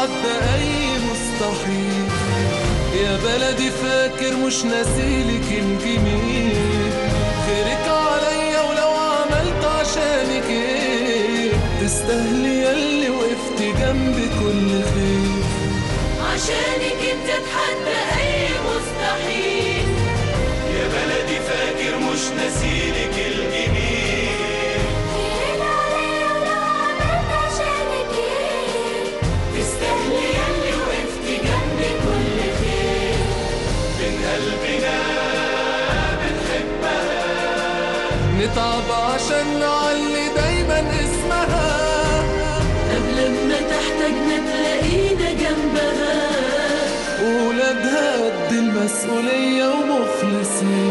نتعدى أي مستحيل. يا بلدي فاكر مش ناسيلك الجميل خيرك عليا ولو عملت عشانك. إيه تستاهلي ياللي وقفت جنبي كل خير. عشانك انت اتحدى أي مستحيل. يا بلدي فاكر مش ناسيلك الجميل. خيرك عليا ولو عملت عشانك. إيه تستاهلي قلبنا نتعب عشان نعلي دايما اسمها. قبل ما تحتاجنا تلاقينا جنبها. ولادها قد المسؤولية ومخلصين.